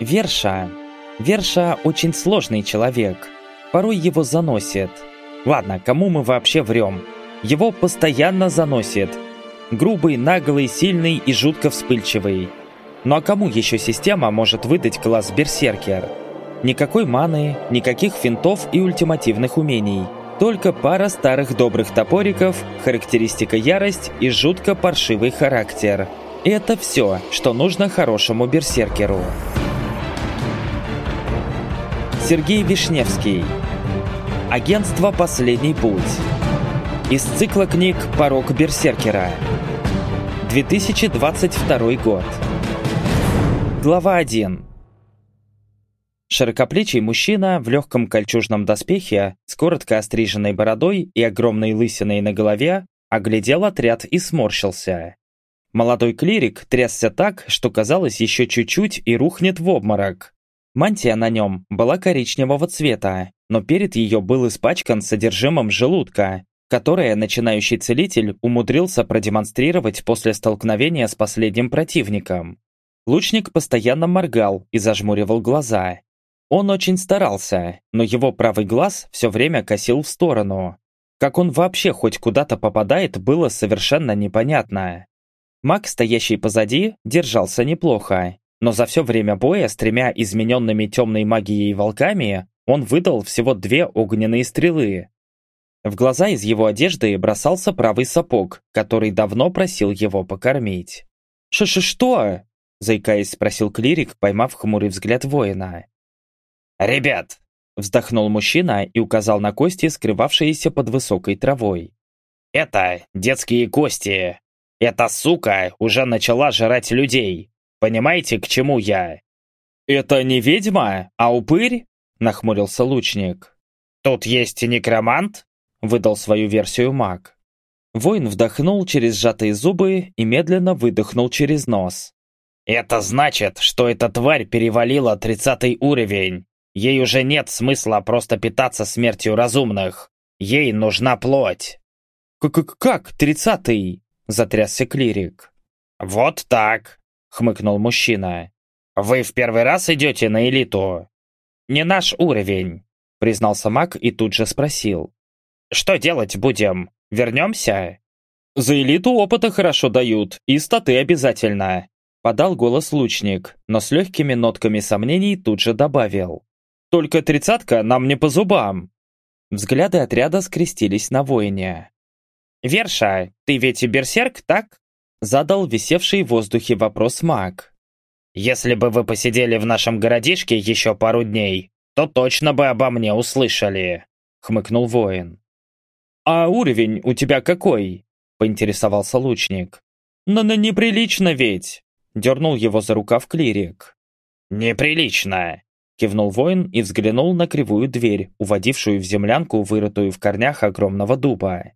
Верша. Верша очень сложный человек. Порой его заносит. Ладно, кому мы вообще врем? Его постоянно заносит. Грубый, наглый, сильный и жутко вспыльчивый. Ну а кому еще система может выдать класс Берсеркер? Никакой маны, никаких финтов и ультимативных умений. Только пара старых добрых топориков, характеристика ярость и жутко паршивый характер. Это все, что нужно хорошему берсеркеру. Сергей Вишневский. Агентство «Последний путь». Из цикла книг «Порог берсеркера». 2022 год. Глава 1. Широкоплечий мужчина в легком кольчужном доспехе с коротко остриженной бородой и огромной лысиной на голове оглядел отряд и сморщился. Молодой клирик трясся так, что казалось еще чуть-чуть и рухнет в обморок. Мантия на нем была коричневого цвета, но перед ее был испачкан содержимым желудка, которое начинающий целитель умудрился продемонстрировать после столкновения с последним противником. Лучник постоянно моргал и зажмуривал глаза. Он очень старался, но его правый глаз все время косил в сторону. Как он вообще хоть куда-то попадает, было совершенно непонятно. Маг, стоящий позади, держался неплохо, но за все время боя с тремя измененными темной магией волками он выдал всего две огненные стрелы. В глаза из его одежды бросался правый сапог, который давно просил его покормить. «Ш-ш-что?» – заикаясь, спросил клирик, поймав хмурый взгляд воина. «Ребят!» – вздохнул мужчина и указал на кости, скрывавшиеся под высокой травой. «Это детские кости. Эта сука уже начала жрать людей. Понимаете, к чему я?» «Это не ведьма, а упырь?» – нахмурился лучник. «Тут есть некромант?» – выдал свою версию маг. Воин вдохнул через сжатые зубы и медленно выдохнул через нос. «Это значит, что эта тварь перевалила тридцатый уровень. Ей уже нет смысла просто питаться смертью разумных. Ей нужна плоть». «Как тридцатый?» – затрясся клирик. «Вот так хмыкнул мужчина. «Вы в первый раз идете на элиту?» «Не наш уровень», признался маг и тут же спросил. «Что делать будем? Вернемся?» «За элиту опыта хорошо дают, и статы обязательно», подал голос лучник, но с легкими нотками сомнений тут же добавил. «Только тридцатка нам не по зубам». Взгляды отряда скрестились на воине. «Верша, ты ведь и берсерк, так?» Задал висевший в воздухе вопрос маг. «Если бы вы посидели в нашем городишке еще пару дней, то точно бы обо мне услышали», — хмыкнул воин. «А уровень у тебя какой?» — поинтересовался лучник. «Но на неприлично ведь!» — дернул его за рукав клирик. «Неприлично!» — кивнул воин и взглянул на кривую дверь, уводившую в землянку, вырытую в корнях огромного дуба.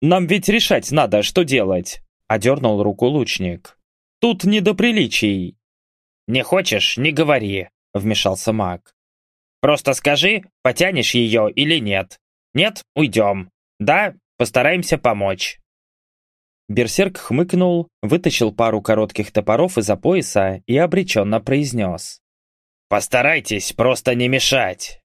«Нам ведь решать надо, что делать!» Одернул руку лучник. «Тут не до приличий!» «Не хочешь, не говори», — вмешался маг. «Просто скажи, потянешь ее или нет. Нет, уйдем. Да, постараемся помочь». Берсерк хмыкнул, вытащил пару коротких топоров из-за пояса и обреченно произнес. «Постарайтесь просто не мешать!»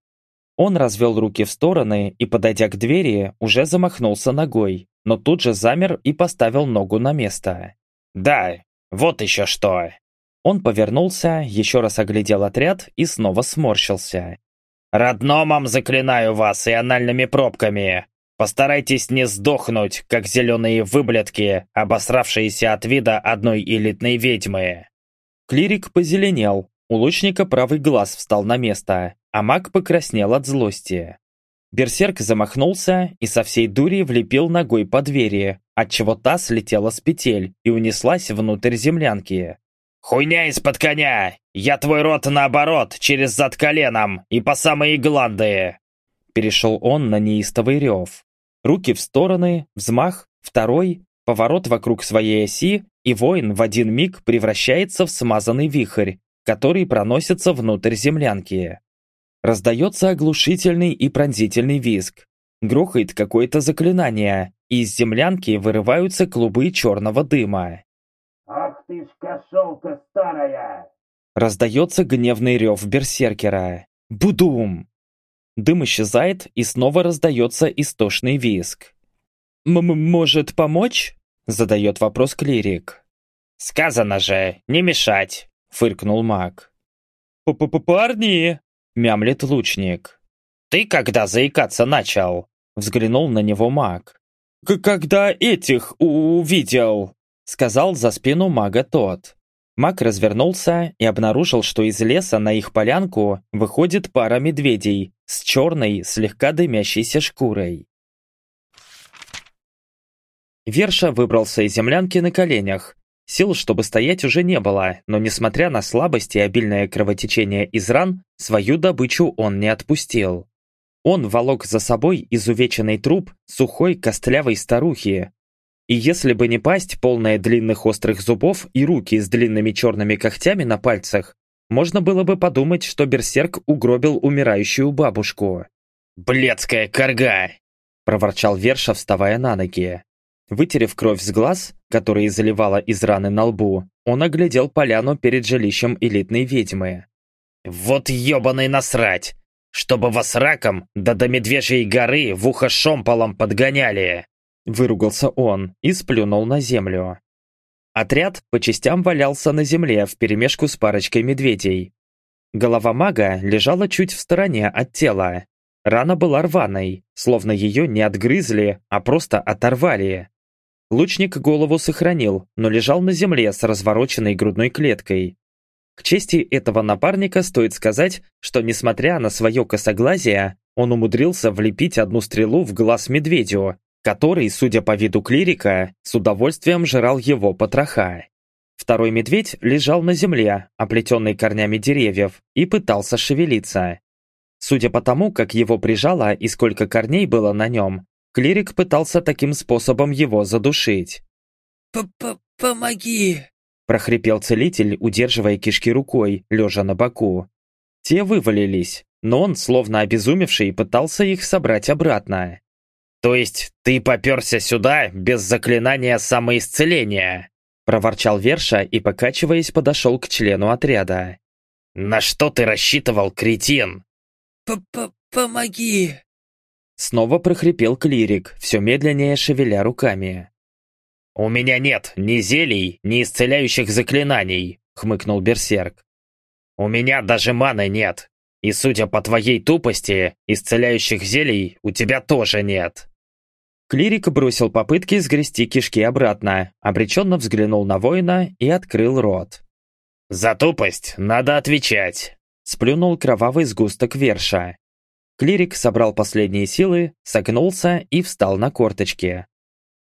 Он развел руки в стороны и, подойдя к двери, уже замахнулся ногой, но тут же замер и поставил ногу на место. «Да, вот еще что!» Он повернулся, еще раз оглядел отряд и снова сморщился. «Родномом заклинаю вас и анальными пробками! Постарайтесь не сдохнуть, как зеленые выблядки, обосравшиеся от вида одной элитной ведьмы!» Клирик позеленел, у лучника правый глаз встал на место, а маг покраснел от злости. Берсерк замахнулся и со всей дури влепил ногой по двери, отчего та слетела с петель и унеслась внутрь землянки. «Хуйня из-под коня! Я твой рот наоборот, через зад коленом и по самые гланды!» Перешел он на неистовый рев. Руки в стороны, взмах, второй, поворот вокруг своей оси, и воин в один миг превращается в смазанный вихрь, который проносится внутрь землянки. Раздается оглушительный и пронзительный визг. Грохает какое-то заклинание, и из землянки вырываются клубы черного дыма. «Ах ты ж кошелка старая!» Раздается гневный рев берсеркера. Будум! Дым исчезает, и снова раздается истошный визг. «М «Может помочь?» — задает вопрос клирик. «Сказано же, не мешать!» — фыркнул маг. П мямлет лучник. «Ты когда заикаться начал?» — взглянул на него маг. К «Когда этих увидел!» — сказал за спину мага тот. Маг развернулся и обнаружил, что из леса на их полянку выходит пара медведей с черной, слегка дымящейся шкурой. Верша выбрался из землянки на коленях. Сил, чтобы стоять, уже не было, но несмотря на слабость и обильное кровотечение из ран, свою добычу он не отпустил. Он волок за собой изувеченный труп сухой костлявой старухи, и если бы не пасть, полная длинных острых зубов и руки с длинными черными когтями на пальцах, можно было бы подумать, что берсерк угробил умирающую бабушку. «Бледская корга!» – проворчал Верша, вставая на ноги. Вытерев кровь с глаз, которые заливала из раны на лбу, он оглядел поляну перед жилищем элитной ведьмы. «Вот ебаный насрать! Чтобы вас раком, да до Медвежьей горы в ухо шомполом подгоняли!» Выругался он и сплюнул на землю. Отряд по частям валялся на земле вперемешку с парочкой медведей. Голова мага лежала чуть в стороне от тела. Рана была рваной, словно ее не отгрызли, а просто оторвали. Лучник голову сохранил, но лежал на земле с развороченной грудной клеткой. К чести этого напарника стоит сказать, что несмотря на свое косоглазие, он умудрился влепить одну стрелу в глаз медведю, который, судя по виду клирика, с удовольствием жрал его потроха. Второй медведь лежал на земле, оплетенный корнями деревьев, и пытался шевелиться. Судя по тому, как его прижало и сколько корней было на нем, клирик пытался таким способом его задушить. П -п «Помоги!» – прохрипел целитель, удерживая кишки рукой, лежа на боку. Те вывалились, но он, словно обезумевший, пытался их собрать обратно. «То есть ты попёрся сюда без заклинания самоисцеления?» Проворчал Верша и, покачиваясь, подошел к члену отряда. «На что ты рассчитывал, кретин?» П -п «Помоги!» Снова прохрипел клирик, все медленнее шевеля руками. «У меня нет ни зелий, ни исцеляющих заклинаний», — хмыкнул Берсерк. «У меня даже маны нет, и судя по твоей тупости, исцеляющих зелий у тебя тоже нет». Клирик бросил попытки сгрести кишки обратно, обреченно взглянул на воина и открыл рот. «За тупость надо отвечать», — сплюнул кровавый сгусток верша. Клирик собрал последние силы, согнулся и встал на корточки.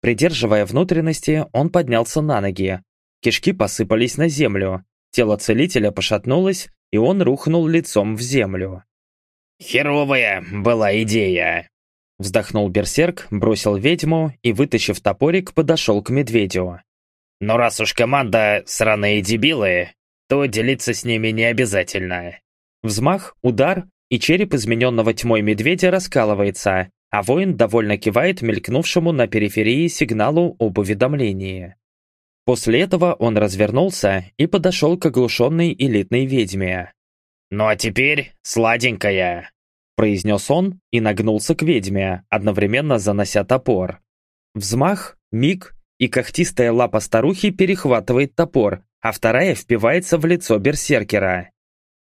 Придерживая внутренности, он поднялся на ноги. Кишки посыпались на землю, тело целителя пошатнулось, и он рухнул лицом в землю. «Херовая была идея!» Вздохнул берсерк, бросил ведьму и, вытащив топорик, подошел к медведю. «Но раз уж команда сраные дебилы, то делиться с ними не обязательно». Взмах, удар, и череп измененного тьмой медведя раскалывается, а воин довольно кивает мелькнувшему на периферии сигналу об уведомлении. После этого он развернулся и подошел к оглушенной элитной ведьме. «Ну а теперь, сладенькая!» произнес он и нагнулся к ведьме, одновременно занося топор. Взмах, миг, и когтистая лапа старухи перехватывает топор, а вторая впивается в лицо берсеркера.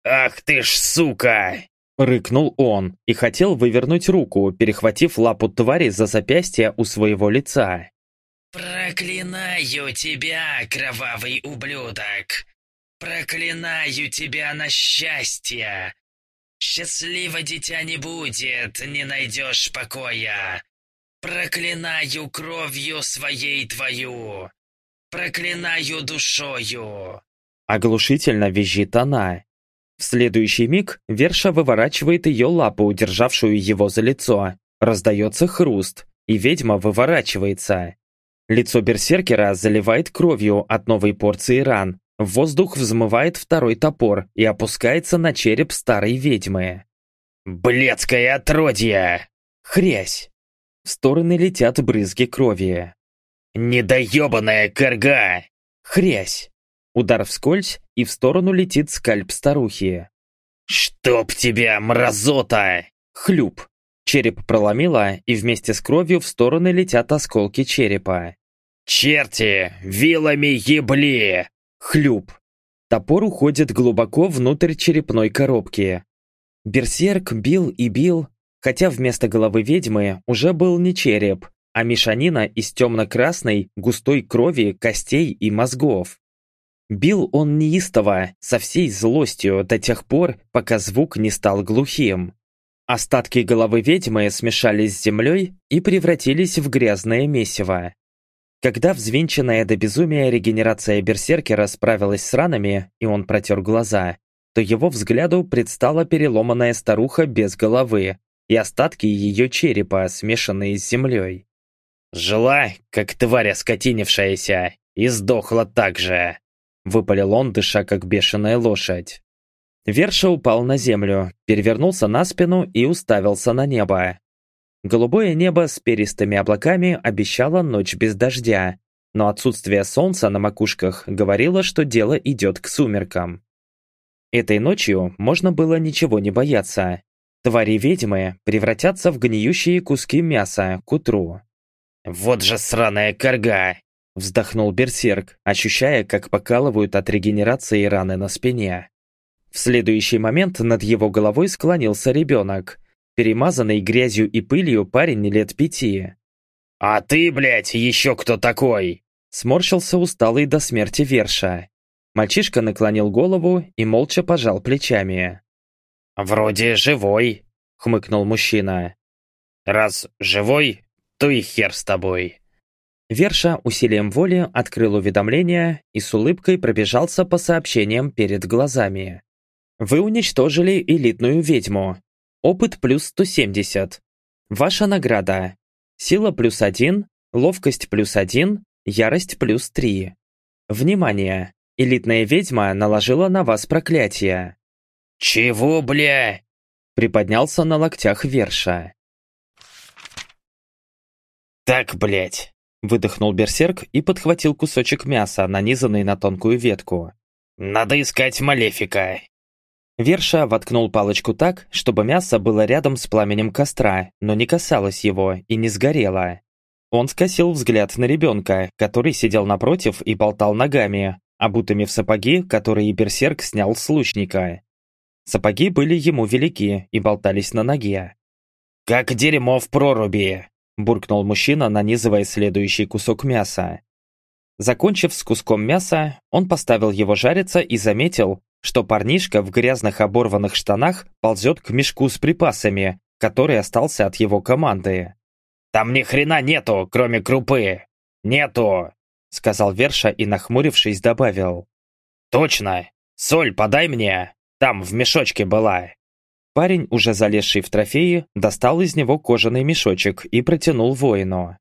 «Ах ты ж сука!» Рыкнул он и хотел вывернуть руку, перехватив лапу твари за запястье у своего лица. «Проклинаю тебя, кровавый ублюдок! Проклинаю тебя на счастье! Счастливо дитя не будет, не найдешь покоя! Проклинаю кровью своей твою! Проклинаю душою!» Оглушительно визжит она. В следующий миг Верша выворачивает ее лапу, удержавшую его за лицо. Раздается хруст, и ведьма выворачивается. Лицо берсеркера заливает кровью от новой порции ран. В воздух взмывает второй топор и опускается на череп старой ведьмы. «Бледское отродье!» Хрясь! В стороны летят брызги крови. «Недоебанная корга!» Хрясь! Удар вскользь, и в сторону летит скальп старухи. «Чтоб тебя, мразота!» Хлюп. Череп проломило, и вместе с кровью в стороны летят осколки черепа. «Черти! Вилами ебли!» Хлюп. Топор уходит глубоко внутрь черепной коробки. Берсерк бил и бил, хотя вместо головы ведьмы уже был не череп, а мешанина из темно-красной, густой крови, костей и мозгов. Бил он неистово, со всей злостью до тех пор, пока звук не стал глухим. Остатки головы ведьмы смешались с землей и превратились в грязное месиво. Когда взвинченная до безумия регенерация берсеркера справилась с ранами, и он протер глаза, то его взгляду предстала переломанная старуха без головы и остатки ее черепа, смешанные с землей. «Жила, как тварь оскотинившаяся, и сдохла так же», — выпалил он, дыша как бешеная лошадь. Верша упал на землю, перевернулся на спину и уставился на небо. Голубое небо с перистыми облаками обещало ночь без дождя, но отсутствие солнца на макушках говорило, что дело идет к сумеркам. Этой ночью можно было ничего не бояться. Твари-ведьмы превратятся в гниющие куски мяса к утру. «Вот же сраная корга!» – вздохнул берсерк, ощущая, как покалывают от регенерации раны на спине. В следующий момент над его головой склонился ребенок, перемазанный грязью и пылью парень лет пяти. «А ты, блядь, еще кто такой?» Сморщился усталый до смерти Верша. Мальчишка наклонил голову и молча пожал плечами. «Вроде живой», — хмыкнул мужчина. «Раз живой, то и хер с тобой». Верша усилием воли открыл уведомление и с улыбкой пробежался по сообщениям перед глазами. Вы уничтожили элитную ведьму. Опыт плюс 170. Ваша награда. Сила плюс 1, ловкость плюс 1, ярость плюс 3. Внимание! Элитная ведьма наложила на вас проклятие. «Чего, бля?» Приподнялся на локтях Верша. «Так, блядь!» Выдохнул берсерк и подхватил кусочек мяса, нанизанный на тонкую ветку. «Надо искать Малефика!» Верша воткнул палочку так, чтобы мясо было рядом с пламенем костра, но не касалось его и не сгорело. Он скосил взгляд на ребенка, который сидел напротив и болтал ногами, обутыми в сапоги, которые берсерк снял с лучника. Сапоги были ему велики и болтались на ноге. «Как дерьмо в проруби!» – буркнул мужчина, нанизывая следующий кусок мяса. Закончив с куском мяса, он поставил его жариться и заметил, что парнишка в грязных оборванных штанах ползет к мешку с припасами, который остался от его команды. «Там ни хрена нету, кроме крупы! Нету!» Сказал Верша и, нахмурившись, добавил. «Точно! Соль подай мне! Там в мешочке была!» Парень, уже залезший в трофеи, достал из него кожаный мешочек и протянул воину.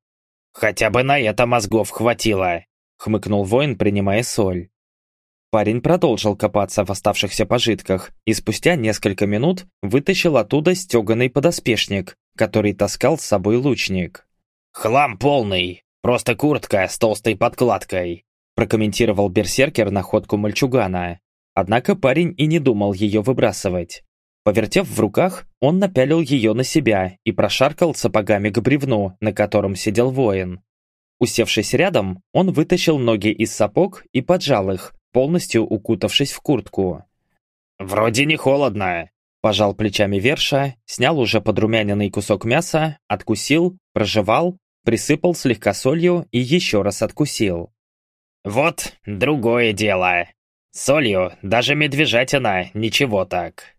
«Хотя бы на это мозгов хватило!» хмыкнул воин, принимая соль. Парень продолжил копаться в оставшихся пожитках и спустя несколько минут вытащил оттуда стеганый подоспешник, который таскал с собой лучник. «Хлам полный! Просто куртка с толстой подкладкой!» прокомментировал берсеркер находку мальчугана. Однако парень и не думал ее выбрасывать. Повертев в руках, он напялил ее на себя и прошаркал сапогами к бревну, на котором сидел воин. Усевшись рядом, он вытащил ноги из сапог и поджал их, полностью укутавшись в куртку. «Вроде не холодно», – пожал плечами Верша, снял уже подрумяненный кусок мяса, откусил, прожевал, присыпал слегка солью и еще раз откусил. «Вот другое дело. Солью даже медвежатина ничего так».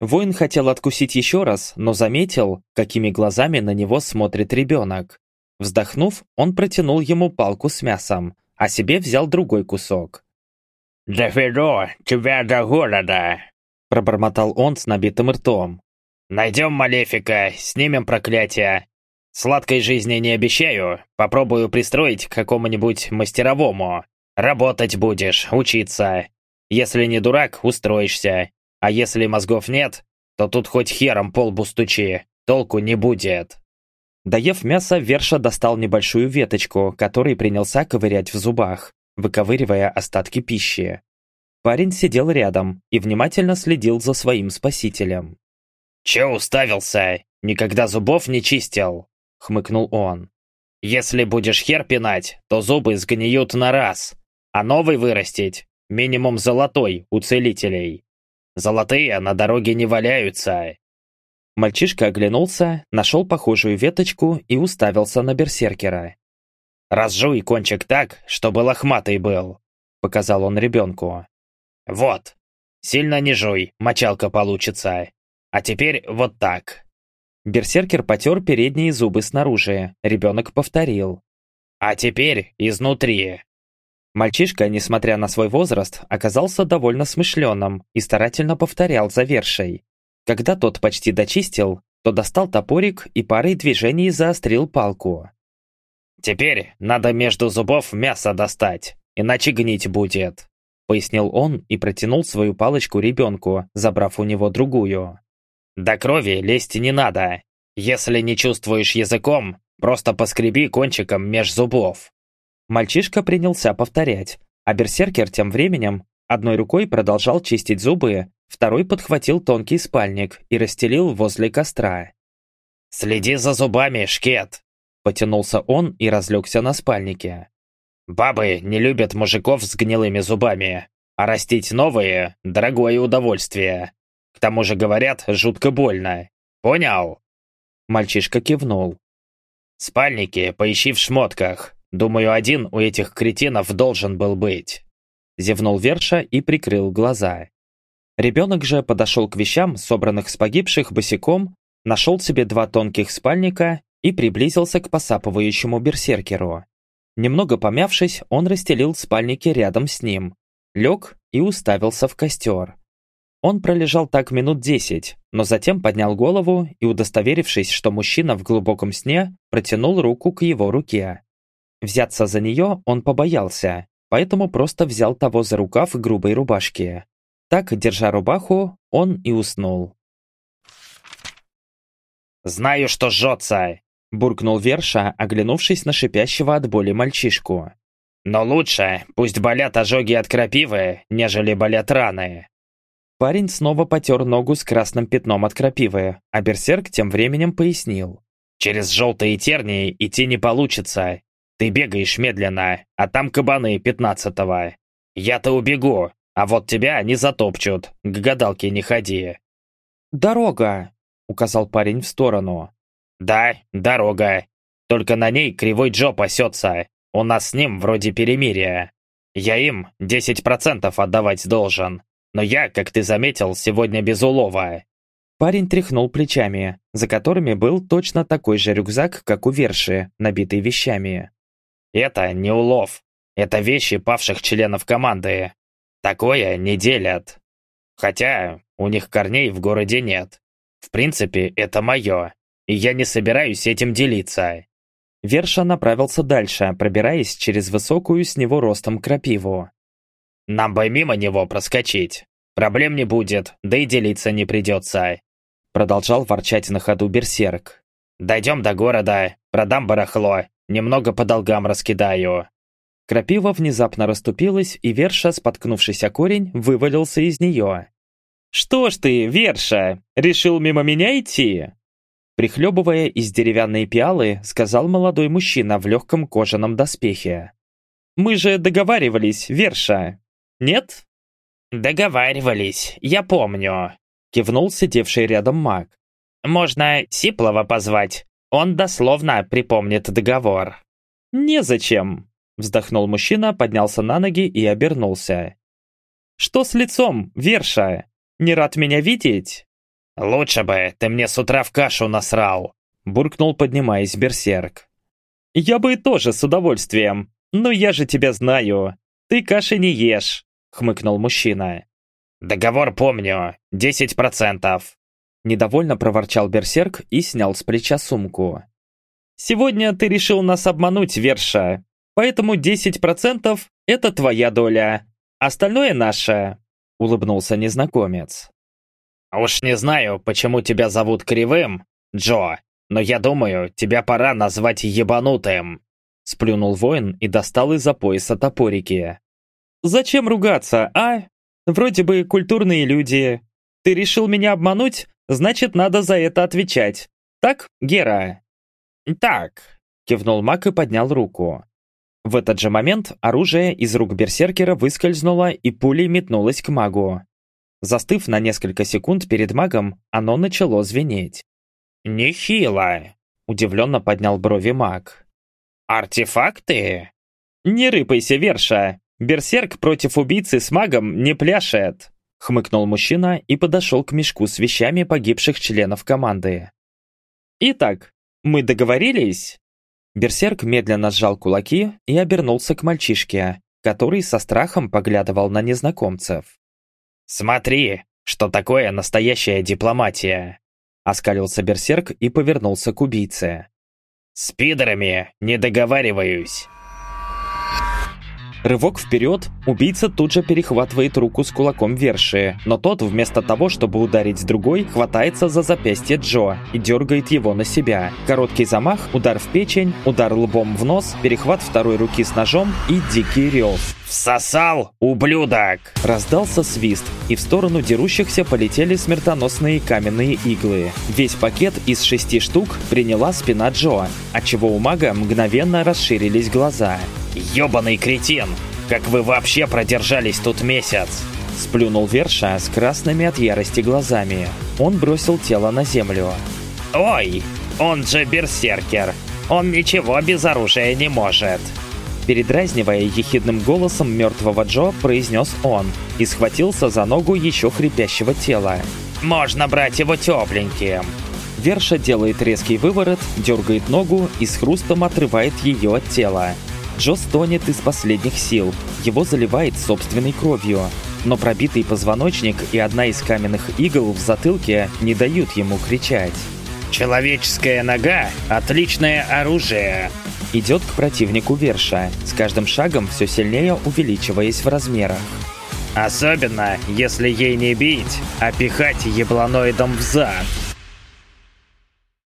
Воин хотел откусить еще раз, но заметил, какими глазами на него смотрит ребенок. Вздохнув, он протянул ему палку с мясом, а себе взял другой кусок. «Доведу тебя до города!» Пробормотал он с набитым ртом. «Найдем Малефика, снимем проклятие. Сладкой жизни не обещаю, попробую пристроить к какому-нибудь мастеровому. Работать будешь, учиться. Если не дурак, устроишься. А если мозгов нет, то тут хоть хером полбу стучи, толку не будет». Доев мясо, Верша достал небольшую веточку, который принялся ковырять в зубах. выковыривая остатки пищи. Парень сидел рядом и внимательно следил за своим спасителем. «Че уставился? Никогда зубов не чистил?» — хмыкнул он. «Если будешь хер пинать, то зубы сгниют на раз, а новый вырастить — минимум золотой у целителей. Золотые на дороге не валяются». Мальчишка оглянулся, нашел похожую веточку и уставился на берсеркера. «Разжуй кончик так, чтобы лохматый был», — показал он ребенку. «Вот. Сильно не жуй, мочалка получится. А теперь вот так». Берсеркер потер передние зубы снаружи. Ребенок повторил. «А теперь изнутри». Мальчишка, несмотря на свой возраст, оказался довольно смышленым и старательно повторял за вершей. Когда тот почти дочистил, то достал топорик и парой движений заострил палку. «Теперь надо между зубов мясо достать, иначе гнить будет», пояснил он и протянул свою палочку ребенку, забрав у него другую. До крови лезть не надо. Если не чувствуешь языком, просто поскреби кончиком меж зубов. Мальчишка принялся повторять, а берсеркер тем временем одной рукой продолжал чистить зубы, второй подхватил тонкий спальник и расстелил возле костра. «Следи за зубами, шкет!» Потянулся он и разлегся на спальнике. «Бабы не любят мужиков с гнилыми зубами, а растить новые – дорогое удовольствие. К тому же, говорят, жутко больно. Понял?» Мальчишка кивнул. «Спальники поищи в шмотках. Думаю, один у этих кретинов должен был быть». Зевнул Верша и прикрыл глаза. Ребенок же подошел к вещам, собранных с погибших босиком, нашел себе два тонких спальника и приблизился к посапывающему берсеркеру. Немного помявшись, он расстелил спальники рядом с ним, лег и уставился в костер. Он пролежал так минут десять, но затем поднял голову и, удостоверившись, что мужчина в глубоком сне, протянул руку к его руке. Взяться за нее он побоялся, поэтому просто взял того за рукав грубой рубашки. Так, держа рубаху, он и уснул. «Знаю, что жжется!» – буркнул Верша, оглянувшись на шипящего от боли мальчишку. «Но лучше, пусть болят ожоги от крапивы, нежели болят раны. Парень снова потер ногу с красным пятном от крапивы, а берсерк тем временем пояснил. «Через желтые тернии идти не получится. Ты бегаешь медленно, а там кабаны пятнадцатого. Я-то убегу, а вот тебя не затопчут, к гадалке не ходи». «Дорога!» — указал парень в сторону. «Да, дорога. Только на ней кривой Джо пасется. У нас с ним вроде перемирия. Я им 10% отдавать должен. Но я, как ты заметил, сегодня без улова». Парень тряхнул плечами, за которыми был точно такой же рюкзак, как у Верши, набитый вещами. «Это не улов. Это вещи павших членов команды. Такое не делят. Хотя у них корней в городе нет. В принципе, это мое, и я не собираюсь этим делиться». Верша направился дальше, пробираясь через высокую с него ростом крапиву. Нам бы мимо него проскочить. Проблем не будет, да и делиться не придется. Продолжал ворчать на ходу берсерк. Дойдем до города, продам барахло, немного по долгам раскидаю. Крапива внезапно расступилась, и Верша, споткнувшись о корень, вывалился из нее. «Что ж ты, Верша, решил мимо меня идти?» Прихлебывая из деревянной пиалы, сказал молодой мужчина в легком кожаном доспехе. «Мы же договаривались, Верша!» Нет? Договаривались, я помню. Кивнул сидевший рядом маг. Можно Сиплова позвать. Он дословно припомнит договор. Незачем. Вздохнул мужчина, поднялся на ноги и обернулся. «Что с лицом, Верша? Не рад меня видеть?» «Лучше бы ты мне с утра в кашу насрал», буркнул, поднимаясь берсерк. «Я бы тоже с удовольствием, но я же тебя знаю. Ты каши не ешь. — хмыкнул мужчина. «Договор помню. Десять процентов». Недовольно проворчал берсерк и снял с плеча сумку. «Сегодня ты решил нас обмануть, Верша, поэтому десять процентов — это твоя доля. Остальное наше», — улыбнулся незнакомец. «Уж не знаю, почему тебя зовут Кривым, Джо, но я думаю, тебя пора назвать ебанутым. Сплюнул воин и достал из-за пояса топорики. «Зачем ругаться, а? Вроде бы культурные люди. Ты решил меня обмануть? Значит, надо за это отвечать. Так, Гера?» «Так», — кивнул маг и поднял руку. В этот же момент оружие из рук берсеркера выскользнуло и пулей метнулось к магу. Застыв на несколько секунд перед магом, оно начало звенеть. «Нехило!» – удивленно поднял брови маг. «Артефакты?» «Не рыпайся, Верша! Берсерк против убийцы с магом не пляшет!» Хмыкнул мужчина и подошел к мешку с вещами погибших членов команды. «Итак, мы договорились?» Берсерк медленно сжал кулаки и обернулся к мальчишке, который со страхом поглядывал на незнакомцев. «Смотри, что такое настоящая дипломатия!» Оскалился Берсерк и повернулся к убийце. «С пидорами не договариваюсь!» Рывок вперед, убийца тут же перехватывает руку с кулаком Верши, но тот, вместо того, чтобы ударить другой, хватается за запястье Джо и дергает его на себя. Короткий замах, удар в печень, удар лбом в нос, перехват второй руки с ножом и дикий рев. «Всосал, ублюдок!» Раздался свист, и в сторону дерущихся полетели смертоносные каменные иглы. Весь пакет из шести штук приняла спина Джо, отчего у мага мгновенно расширились глаза. «Ёбаный кретин! Как вы вообще продержались тут месяц?» Сплюнул Верша с красными от ярости глазами. Он бросил тело на землю. «Ой, он же берсеркер! Он ничего без оружия не может!» Передразнивая ехидным голосом мертвого Джо, произнес он и схватился за ногу еще хрипящего тела. «Можно брать его тепленьким!» Верша делает резкий выворот, дергает ногу и с хрустом отрывает ее от тела. Джо стонет из последних сил, его заливает собственной кровью. Но пробитый позвоночник и одна из каменных игл в затылке не дают ему кричать. «Человеческая нога – отличное оружие!» Идет к противнику Верша, с каждым шагом все сильнее увеличиваясь в размерах. Особенно, если ей не бить, а пихать ебланоидом в зад.